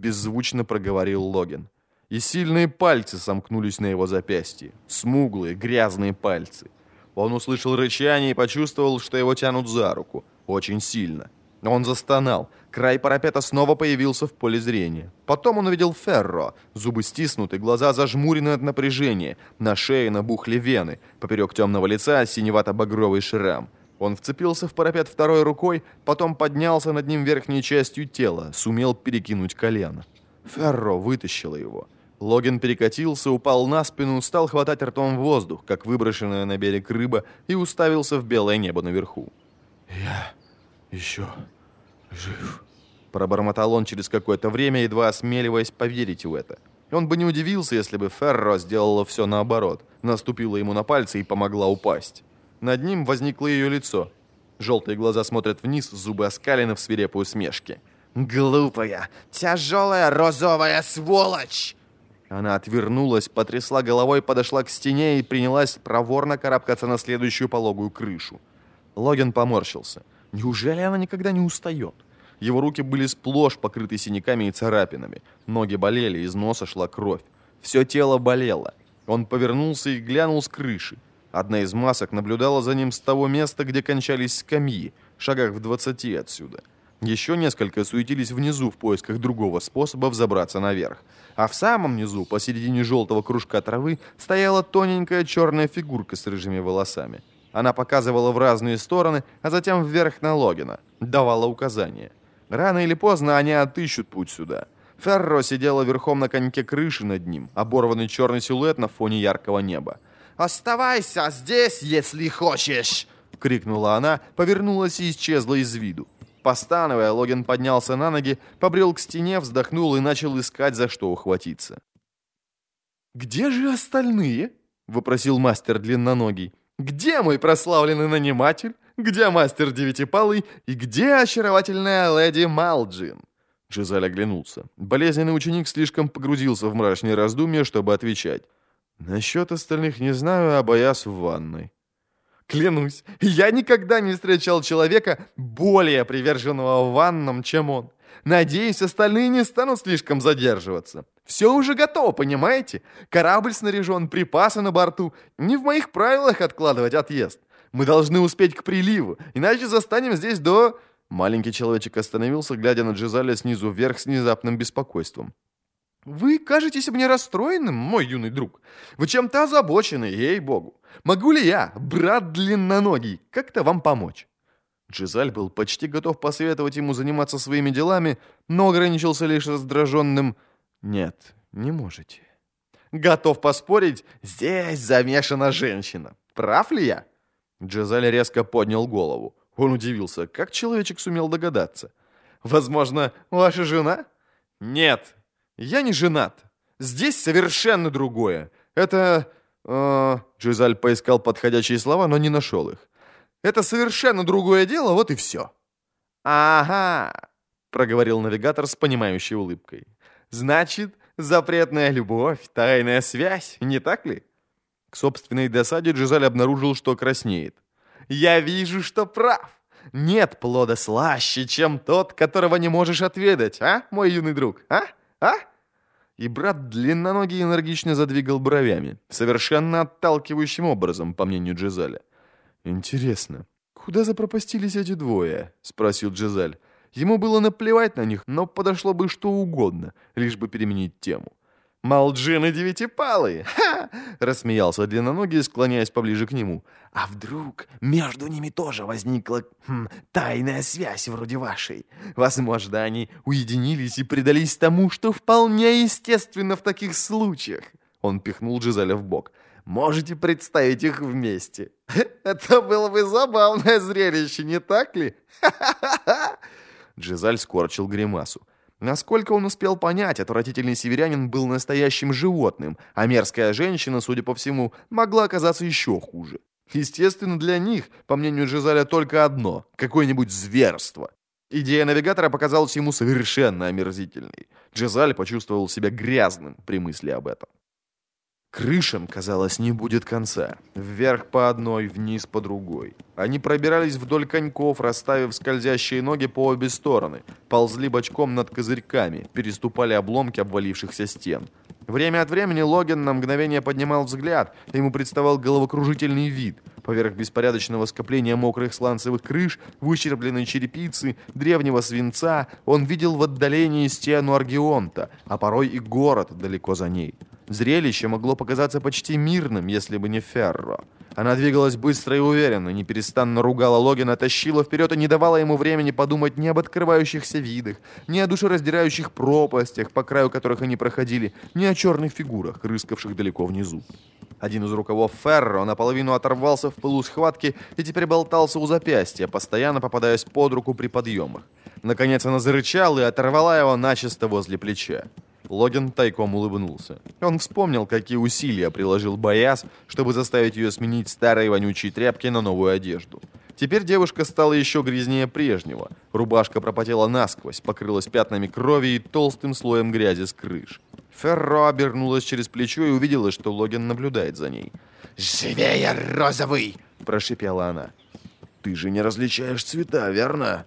беззвучно проговорил Логин. И сильные пальцы сомкнулись на его запястье. Смуглые, грязные пальцы. Он услышал рычание и почувствовал, что его тянут за руку. Очень сильно. Он застонал. Край парапета снова появился в поле зрения. Потом он увидел Ферро. Зубы стиснуты, глаза зажмурены от напряжения. На шее набухли вены. Поперек темного лица синевато-багровый шрам. Он вцепился в парапет второй рукой, потом поднялся над ним верхней частью тела, сумел перекинуть колено. Ферро вытащило его. Логин перекатился, упал на спину, стал хватать ртом воздух, как выброшенная на берег рыба, и уставился в белое небо наверху. «Я еще жив», — пробормотал он через какое-то время, едва осмеливаясь поверить в это. Он бы не удивился, если бы Ферро сделала все наоборот, наступила ему на пальцы и помогла упасть. Над ним возникло ее лицо. Желтые глаза смотрят вниз, зубы оскалены в свирепой усмешке. «Глупая, тяжелая розовая сволочь!» Она отвернулась, потрясла головой, подошла к стене и принялась проворно карабкаться на следующую пологую крышу. Логин поморщился. Неужели она никогда не устает? Его руки были сплошь покрыты синяками и царапинами. Ноги болели, из носа шла кровь. Все тело болело. Он повернулся и глянул с крыши. Одна из масок наблюдала за ним с того места, где кончались скамьи, шагах в двадцати отсюда. Еще несколько суетились внизу в поисках другого способа взобраться наверх. А в самом низу, посередине желтого кружка травы, стояла тоненькая черная фигурка с рыжими волосами. Она показывала в разные стороны, а затем вверх на Логина. Давала указания. Рано или поздно они отыщут путь сюда. Ферро сидела верхом на коньке крыши над ним, оборванный черный силуэт на фоне яркого неба. «Оставайся здесь, если хочешь!» — крикнула она, повернулась и исчезла из виду. Постановая, Логин поднялся на ноги, побрел к стене, вздохнул и начал искать, за что ухватиться. «Где же остальные?» — вопросил мастер длинноногий. «Где мой прославленный наниматель? Где мастер девятипалый? И где очаровательная леди Малджин?» Джизаль оглянулся. Болезненный ученик слишком погрузился в мрачные раздумья, чтобы отвечать. Насчет остальных не знаю, а боясь в ванной. Клянусь, я никогда не встречал человека более приверженного ваннам, чем он. Надеюсь, остальные не станут слишком задерживаться. Все уже готово, понимаете? Корабль снаряжен, припасы на борту. Не в моих правилах откладывать отъезд. Мы должны успеть к приливу, иначе застанем здесь до... Маленький человечек остановился, глядя на Джизаля снизу вверх с внезапным беспокойством. «Вы кажетесь мне расстроенным, мой юный друг. Вы чем-то озабочены, ей-богу. Могу ли я, брат длинноногий, как-то вам помочь?» Джизаль был почти готов посоветовать ему заниматься своими делами, но ограничился лишь раздраженным «Нет, не можете». «Готов поспорить, здесь замешана женщина. Прав ли я?» Джизаль резко поднял голову. Он удивился, как человечек сумел догадаться. «Возможно, ваша жена?» «Нет, я не женат. Здесь совершенно другое. Это...» э, Джизаль поискал подходящие слова, но не нашел их. «Это совершенно другое дело, вот и все». «Ага», — проговорил навигатор с понимающей улыбкой. «Значит, запретная любовь, тайная связь, не так ли?» К собственной досаде Джизаль обнаружил, что краснеет. «Я вижу, что прав. Нет плода слаще, чем тот, которого не можешь отведать, а, мой юный друг, а? А?» И брат длинноногий энергично задвигал бровями, совершенно отталкивающим образом, по мнению Джизаля. «Интересно, куда запропастились эти двое?» — спросил Джизаль. Ему было наплевать на них, но подошло бы что угодно, лишь бы переменить тему. «Малджин и девятипалый! Ха!» — рассмеялся длинноногий, склоняясь поближе к нему. «А вдруг между ними тоже возникла хм, тайная связь вроде вашей? Возможно, они уединились и предались тому, что вполне естественно в таких случаях!» Он пихнул Джизеля в бок. «Можете представить их вместе? Это было бы забавное зрелище, не так ли?» Джизаль скорчил гримасу. Насколько он успел понять, отвратительный северянин был настоящим животным, а мерзкая женщина, судя по всему, могла оказаться еще хуже. Естественно, для них, по мнению Джизаля, только одно – какое-нибудь зверство. Идея навигатора показалась ему совершенно омерзительной. Джизаль почувствовал себя грязным при мысли об этом. Крышам, казалось, не будет конца. Вверх по одной, вниз по другой. Они пробирались вдоль коньков, расставив скользящие ноги по обе стороны, ползли бочком над козырьками, переступали обломки обвалившихся стен. Время от времени Логин на мгновение поднимал взгляд, ему представал головокружительный вид. Поверх беспорядочного скопления мокрых сланцевых крыш, выщербленной черепицы, древнего свинца, он видел в отдалении стену Аргионта, а порой и город далеко за ней. Зрелище могло показаться почти мирным, если бы не Ферро. Она двигалась быстро и уверенно, неперестанно ругала Логина, тащила вперед и не давала ему времени подумать ни об открывающихся видах, ни о душераздирающих пропастях, по краю которых они проходили, ни о черных фигурах, рыскавших далеко внизу. Один из рукавов Ферро наполовину оторвался в пылу схватки и теперь болтался у запястья, постоянно попадаясь под руку при подъемах. Наконец она зарычала и оторвала его начисто возле плеча. Логин тайком улыбнулся. Он вспомнил, какие усилия приложил Бояс, чтобы заставить ее сменить старые вонючие тряпки на новую одежду. Теперь девушка стала еще грязнее прежнего. Рубашка пропотела насквозь, покрылась пятнами крови и толстым слоем грязи с крыш. Ферро обернулась через плечо и увидела, что Логин наблюдает за ней. «Живее, розовый!» – прошипела она. «Ты же не различаешь цвета, верно?»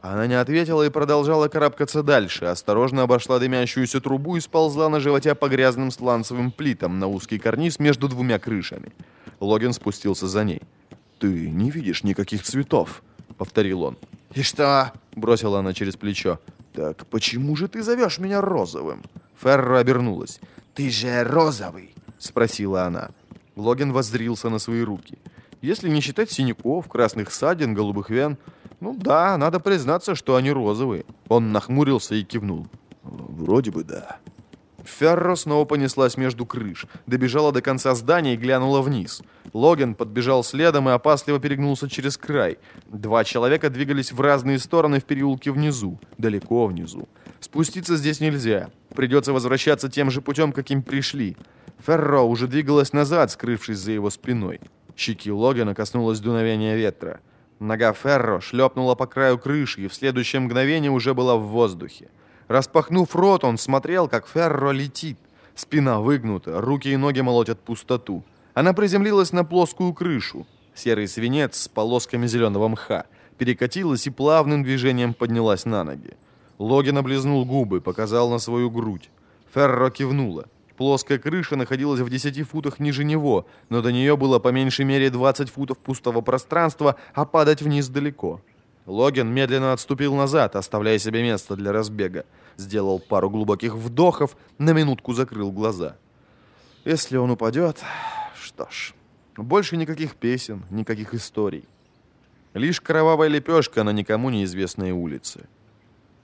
Она не ответила и продолжала карабкаться дальше, осторожно обошла дымящуюся трубу и сползла на животе по грязным сланцевым плитам на узкий карниз между двумя крышами. Логин спустился за ней. «Ты не видишь никаких цветов», — повторил он. «И что?» — бросила она через плечо. «Так почему же ты зовешь меня розовым?» Ферро обернулась. «Ты же розовый?» — спросила она. Логин воззрился на свои руки. Если не считать синяков, красных ссадин, голубых вен, ну да, надо признаться, что они розовые. Он нахмурился и кивнул. Вроде бы да. Ферро снова понеслась между крыш, добежала до конца здания и глянула вниз. Логан подбежал следом и опасливо перегнулся через край. Два человека двигались в разные стороны в переулке внизу, далеко внизу. Спуститься здесь нельзя. Придется возвращаться тем же путем, каким пришли. Ферро уже двигалась назад, скрывшись за его спиной. Щеки Логана коснулось дуновения ветра. Нога Ферро шлепнула по краю крыши и в следующее мгновение уже была в воздухе. Распахнув рот, он смотрел, как Ферро летит. Спина выгнута, руки и ноги молотят пустоту. Она приземлилась на плоскую крышу. Серый свинец с полосками зеленого мха. Перекатилась и плавным движением поднялась на ноги. Логин облизнул губы, показал на свою грудь. Ферро кивнула. Плоская крыша находилась в 10 футах ниже него, но до нее было по меньшей мере 20 футов пустого пространства, а падать вниз далеко. Логин медленно отступил назад, оставляя себе место для разбега. Сделал пару глубоких вдохов, на минутку закрыл глаза. Если он упадет... Что ж, больше никаких песен, никаких историй. Лишь кровавая лепешка на никому неизвестной улице.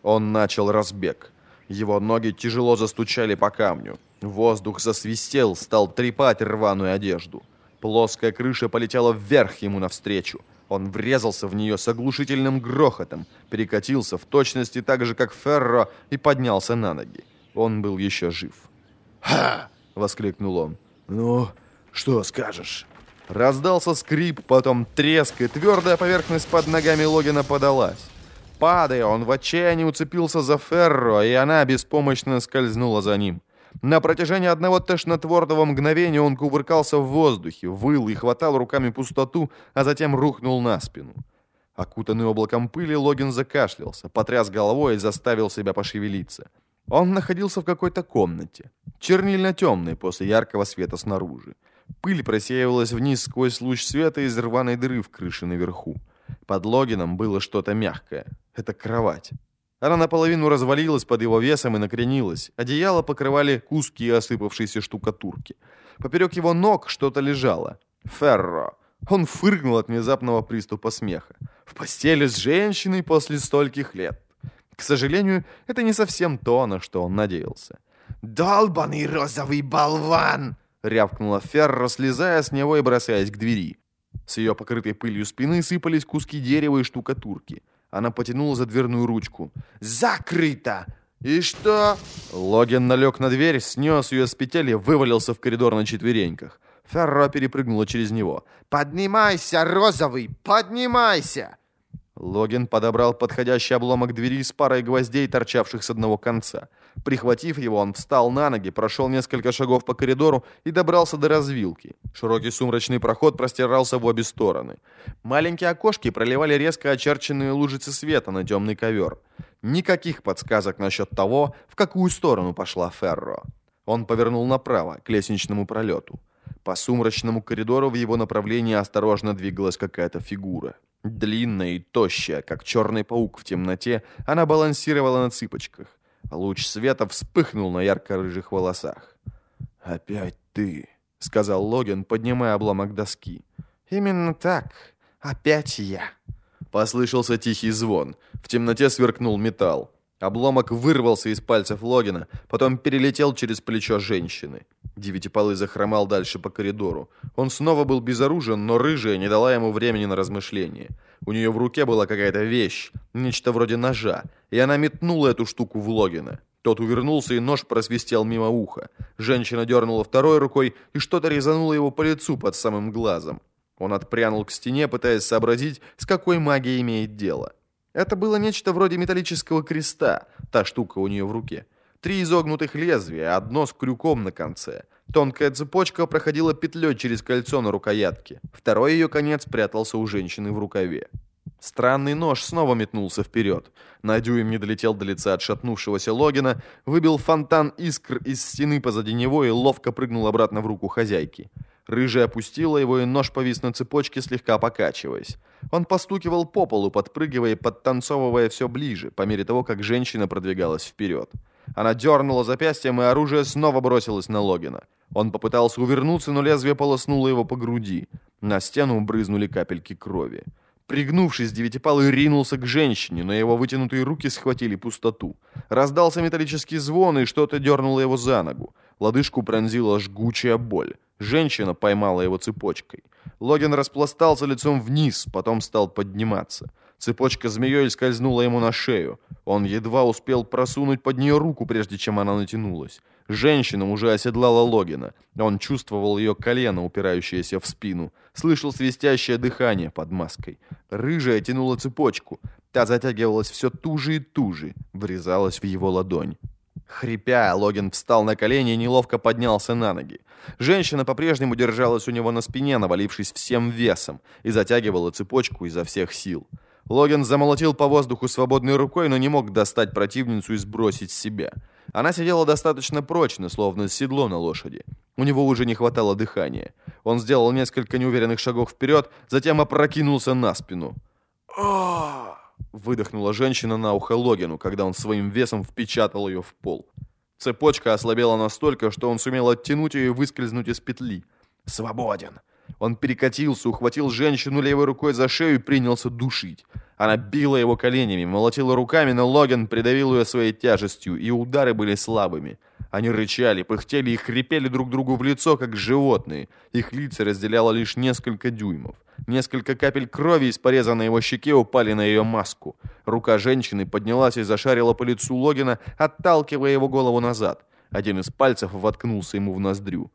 Он начал разбег. Его ноги тяжело застучали по камню. Воздух засвистел, стал трепать рваную одежду. Плоская крыша полетела вверх ему навстречу. Он врезался в нее с оглушительным грохотом, перекатился в точности так же, как Ферро, и поднялся на ноги. Он был еще жив. «Ха!» — воскликнул он. «Ну, что скажешь?» Раздался скрип, потом треск, и твердая поверхность под ногами Логина подалась. Падая, он в отчаянии уцепился за Ферро, и она беспомощно скользнула за ним. На протяжении одного тошнотворного мгновения он кувыркался в воздухе, выл и хватал руками пустоту, а затем рухнул на спину. Окутанный облаком пыли, Логин закашлялся, потряс головой и заставил себя пошевелиться. Он находился в какой-то комнате, чернильно-темной после яркого света снаружи. Пыль просеивалась вниз сквозь луч света из рваной дыры в крыше наверху. Под Логином было что-то мягкое. Это кровать. Она наполовину развалилась под его весом и накренилась. Одеяло покрывали куски осыпавшейся штукатурки. Поперек его ног что-то лежало. Ферро. Он фыркнул от внезапного приступа смеха. В постели с женщиной после стольких лет. К сожалению, это не совсем то, на что он надеялся. «Долбаный розовый болван!» — рявкнула Ферро, слезая с него и бросаясь к двери. С ее покрытой пылью спины сыпались куски дерева и штукатурки. Она потянула за дверную ручку. «Закрыто!» «И что?» Логин налег на дверь, снес ее с петель и вывалился в коридор на четвереньках. Ферро перепрыгнула через него. «Поднимайся, розовый, поднимайся!» Логин подобрал подходящий обломок двери с парой гвоздей, торчавших с одного конца. Прихватив его, он встал на ноги, прошел несколько шагов по коридору и добрался до развилки. Широкий сумрачный проход простирался в обе стороны. Маленькие окошки проливали резко очерченные лужицы света на темный ковер. Никаких подсказок насчет того, в какую сторону пошла Ферро. Он повернул направо, к лестничному пролету. По сумрачному коридору в его направлении осторожно двигалась какая-то фигура. Длинная и тощая, как черный паук в темноте, она балансировала на цыпочках. Луч света вспыхнул на ярко-рыжих волосах. «Опять ты», — сказал Логин, поднимая обломок доски. «Именно так. Опять я». Послышался тихий звон. В темноте сверкнул металл. Обломок вырвался из пальцев Логина, потом перелетел через плечо женщины. Девятипалый захромал дальше по коридору. Он снова был безоружен, но рыжая не дала ему времени на размышление. У нее в руке была какая-то вещь, нечто вроде ножа, и она метнула эту штуку в Логина. Тот увернулся, и нож просвистел мимо уха. Женщина дернула второй рукой, и что-то резануло его по лицу под самым глазом. Он отпрянул к стене, пытаясь сообразить, с какой магией имеет дело. Это было нечто вроде металлического креста, та штука у нее в руке. Три изогнутых лезвия, одно с крюком на конце. Тонкая цепочка проходила петлей через кольцо на рукоятке. Второй ее конец прятался у женщины в рукаве. Странный нож снова метнулся вперед. На дюйм не долетел до лица отшатнувшегося Логина, выбил фонтан искр из стены позади него и ловко прыгнул обратно в руку хозяйки. Рыжая опустила его, и нож повис на цепочке, слегка покачиваясь. Он постукивал по полу, подпрыгивая и подтанцовывая все ближе, по мере того, как женщина продвигалась вперед. Она дернула запястьем, и оружие снова бросилось на Логина. Он попытался увернуться, но лезвие полоснуло его по груди. На стену брызнули капельки крови. Пригнувшись, девятипалый ринулся к женщине, но его вытянутые руки схватили пустоту. Раздался металлический звон, и что-то дернуло его за ногу. Лодыжку пронзила жгучая боль. Женщина поймала его цепочкой. Логин распластался лицом вниз, потом стал подниматься. Цепочка змеей скользнула ему на шею. Он едва успел просунуть под нее руку, прежде чем она натянулась. Женщина уже оседлала Логина. Он чувствовал ее колено, упирающееся в спину. Слышал свистящее дыхание под маской. Рыжая тянула цепочку. Та затягивалась все туже и туже, врезалась в его ладонь. Хрипя, Логин встал на колени и неловко поднялся на ноги. Женщина по-прежнему держалась у него на спине, навалившись всем весом, и затягивала цепочку изо всех сил. Логин замолотил по воздуху свободной рукой, но не мог достать противницу и сбросить с себя. Она сидела достаточно прочно, словно седло на лошади. У него уже не хватало дыхания. Он сделал несколько неуверенных шагов вперед, затем опрокинулся на спину. «О!» Выдохнула женщина на ухо Логину, когда он своим весом впечатал ее в пол. Цепочка ослабела настолько, что он сумел оттянуть ее и выскользнуть из петли. «Свободен!» Он перекатился, ухватил женщину левой рукой за шею и принялся душить. Она била его коленями, молотила руками, но Логан придавил ее своей тяжестью, и удары были слабыми. Они рычали, пыхтели и хрипели друг другу в лицо, как животные. Их лица разделяло лишь несколько дюймов. Несколько капель крови из пореза на его щеке упали на ее маску. Рука женщины поднялась и зашарила по лицу Логина, отталкивая его голову назад. Один из пальцев воткнулся ему в ноздрю.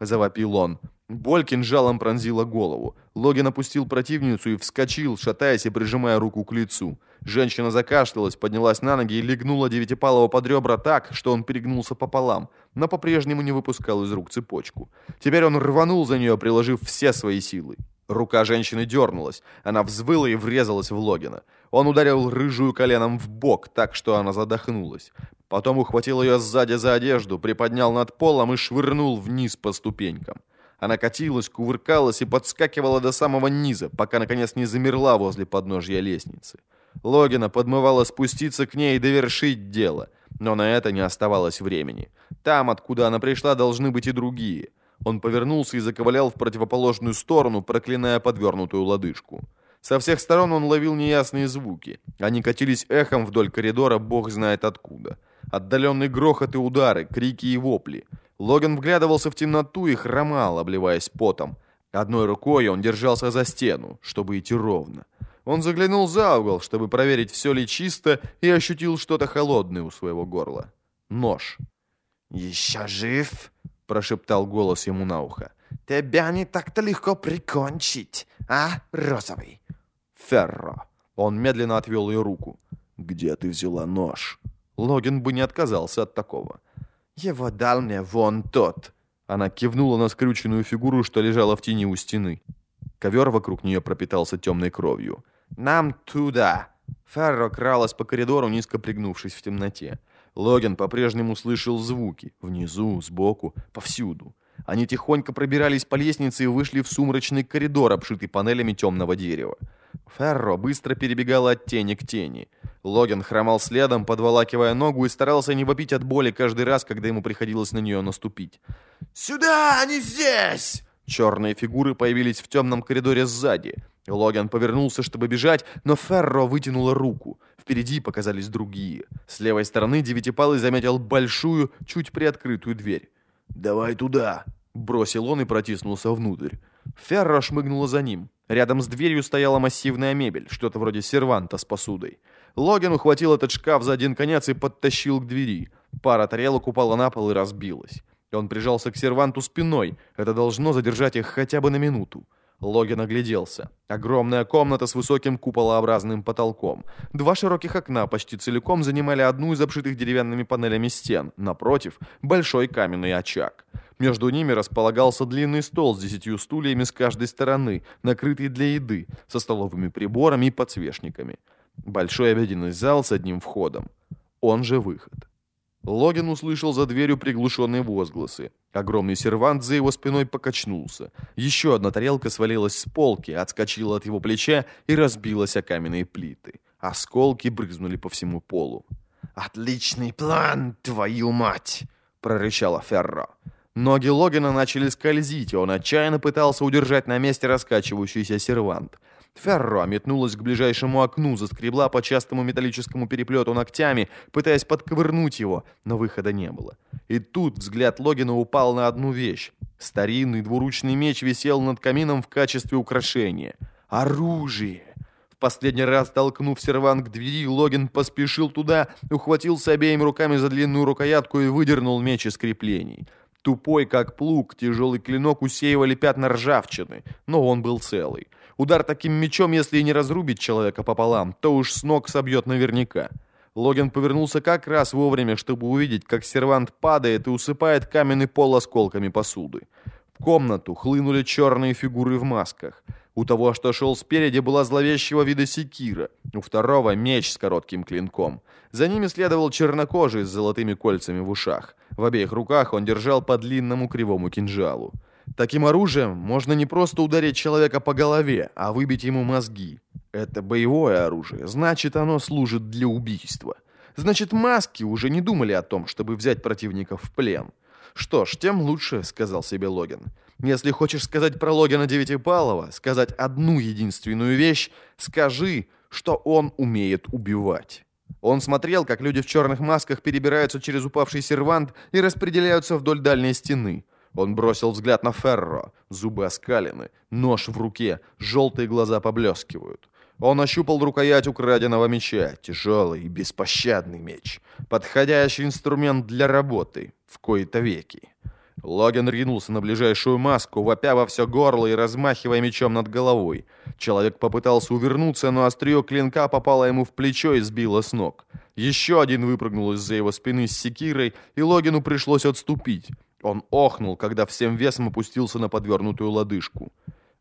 Завопил он. Боль кинжалом пронзила голову. Логин опустил противницу и вскочил, шатаясь и прижимая руку к лицу. Женщина закашлялась, поднялась на ноги и легнула Девятипалова под ребра так, что он перегнулся пополам, но по-прежнему не выпускал из рук цепочку. Теперь он рванул за нее, приложив все свои силы. Рука женщины дернулась. Она взвыла и врезалась в Логина. Он ударил рыжую коленом в бок, так что она задохнулась. Потом ухватил ее сзади за одежду, приподнял над полом и швырнул вниз по ступенькам. Она катилась, кувыркалась и подскакивала до самого низа, пока, наконец, не замерла возле подножья лестницы. Логина подмывала спуститься к ней и довершить дело, но на это не оставалось времени. Там, откуда она пришла, должны быть и другие. Он повернулся и заковылял в противоположную сторону, проклиная подвернутую лодыжку. Со всех сторон он ловил неясные звуки. Они катились эхом вдоль коридора, бог знает откуда. Отдаленный грохот и удары, крики и вопли. Логан вглядывался в темноту и хромал, обливаясь потом. Одной рукой он держался за стену, чтобы идти ровно. Он заглянул за угол, чтобы проверить, все ли чисто, и ощутил что-то холодное у своего горла. Нож. «Еще жив?» — прошептал голос ему на ухо. «Тебя не так-то легко прикончить, а, розовый?» Ферро. Он медленно отвел ее руку. «Где ты взяла нож?» Логин бы не отказался от такого. «Его дал мне вон тот». Она кивнула на скрюченную фигуру, что лежала в тени у стены. Ковер вокруг нее пропитался темной кровью. «Нам туда!» Ферро кралась по коридору, низко пригнувшись в темноте. Логин по-прежнему слышал звуки. Внизу, сбоку, повсюду. Они тихонько пробирались по лестнице и вышли в сумрачный коридор, обшитый панелями темного дерева. Ферро быстро перебегала от тени к тени. Логин хромал следом, подволакивая ногу, и старался не вопить от боли каждый раз, когда ему приходилось на нее наступить. «Сюда, а не здесь!» Черные фигуры появились в темном коридоре сзади. Логан повернулся, чтобы бежать, но Ферро вытянула руку. Впереди показались другие. С левой стороны Девятипалый заметил большую, чуть приоткрытую дверь. «Давай туда!» — бросил он и протиснулся внутрь. Ферро шмыгнула за ним. Рядом с дверью стояла массивная мебель, что-то вроде серванта с посудой. Логин ухватил этот шкаф за один конец и подтащил к двери. Пара тарелок упала на пол и разбилась. Он прижался к серванту спиной. Это должно задержать их хотя бы на минуту. Логин огляделся. Огромная комната с высоким куполообразным потолком. Два широких окна почти целиком занимали одну из обшитых деревянными панелями стен. Напротив — большой каменный очаг. Между ними располагался длинный стол с десятью стульями с каждой стороны, накрытый для еды, со столовыми приборами и подсвечниками. Большой обеденный зал с одним входом. Он же выход. Логин услышал за дверью приглушенные возгласы. Огромный сервант за его спиной покачнулся. Еще одна тарелка свалилась с полки, отскочила от его плеча и разбилась о каменные плиты. Осколки брызнули по всему полу. «Отличный план, твою мать!» — прорычала Ферро. Ноги Логина начали скользить, и он отчаянно пытался удержать на месте раскачивающийся сервант. Ферро метнулась к ближайшему окну, заскребла по частому металлическому переплету ногтями, пытаясь подковырнуть его, но выхода не было. И тут взгляд Логина упал на одну вещь. Старинный двуручный меч висел над камином в качестве украшения. Оружие! В последний раз, толкнув сервант к двери, Логин поспешил туда, ухватился обеими руками за длинную рукоятку и выдернул меч из креплений. Тупой, как плуг, тяжелый клинок усеивали пятна ржавчины, но он был целый. Удар таким мечом, если и не разрубит человека пополам, то уж с ног собьет наверняка. Логин повернулся как раз вовремя, чтобы увидеть, как сервант падает и усыпает каменный пол осколками посуды. В комнату хлынули черные фигуры в масках. У того, что шел спереди, была зловещего вида секира, у второго — меч с коротким клинком. За ними следовал чернокожий с золотыми кольцами в ушах. В обеих руках он держал по длинному кривому кинжалу. Таким оружием можно не просто ударить человека по голове, а выбить ему мозги. Это боевое оружие, значит, оно служит для убийства. Значит, маски уже не думали о том, чтобы взять противников в плен. Что ж, тем лучше, сказал себе Логин. Если хочешь сказать про Логина Девятипалова, сказать одну единственную вещь, скажи, что он умеет убивать. Он смотрел, как люди в черных масках перебираются через упавший сервант и распределяются вдоль дальней стены. Он бросил взгляд на Ферро. Зубы оскалены, нож в руке, желтые глаза поблескивают. Он ощупал рукоять украденного меча, тяжелый и беспощадный меч. Подходящий инструмент для работы, в кои-то веки. Логин ринулся на ближайшую маску, вопя во все горло и размахивая мечом над головой. Человек попытался увернуться, но острие клинка попало ему в плечо и сбило с ног. Еще один выпрыгнул из-за его спины с секирой, и Логину пришлось отступить. Он охнул, когда всем весом опустился на подвернутую лодыжку.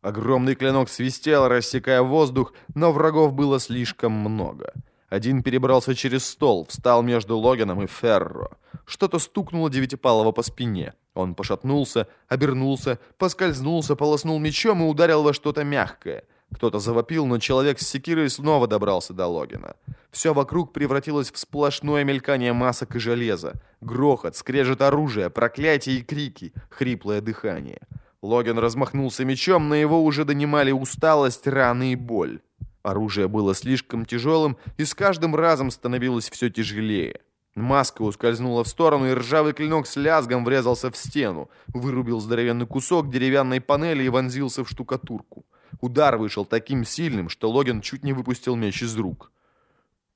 Огромный клинок свистел, рассекая воздух, но врагов было слишком много. Один перебрался через стол, встал между Логином и Ферро. Что-то стукнуло Девятипалова по спине. Он пошатнулся, обернулся, поскользнулся, полоснул мечом и ударил во что-то мягкое. Кто-то завопил, но человек с секирой снова добрался до Логина. Все вокруг превратилось в сплошное мелькание масок и железа. Грохот, скрежет оружия, проклятия и крики, хриплое дыхание. Логин размахнулся мечом, но его уже донимали усталость, раны и боль. Оружие было слишком тяжелым и с каждым разом становилось все тяжелее. Маска ускользнула в сторону, и ржавый клинок с лязгом врезался в стену, вырубил здоровенный кусок деревянной панели и вонзился в штукатурку. Удар вышел таким сильным, что Логин чуть не выпустил меч из рук.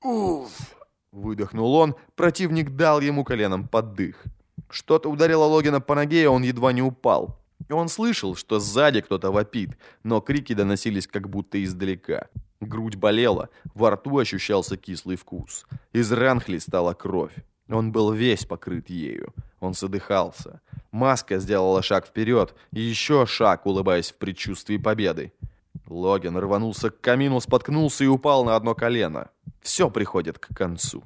«Уф!» — выдохнул он, противник дал ему коленом под дых. Что-то ударило Логина по ноге, и он едва не упал. Он слышал, что сзади кто-то вопит, но крики доносились как будто издалека. Грудь болела, во рту ощущался кислый вкус. Из ран хлестала кровь. Он был весь покрыт ею. Он задыхался. Маска сделала шаг вперед, и еще шаг, улыбаясь в предчувствии победы. Логин рванулся к камину, споткнулся и упал на одно колено. Все приходит к концу.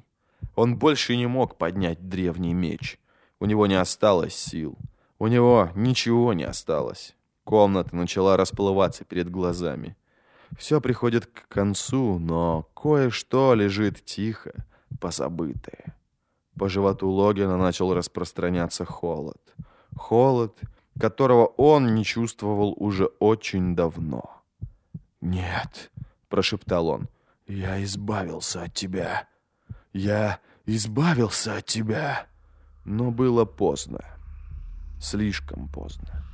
Он больше не мог поднять древний меч. У него не осталось сил. У него ничего не осталось. Комната начала расплываться перед глазами. Все приходит к концу, но кое-что лежит тихо, позабытое. По животу Логина начал распространяться холод. Холод, которого он не чувствовал уже очень давно. «Нет», — прошептал он, — «я избавился от тебя. Я избавился от тебя». Но было поздно. Слишком поздно.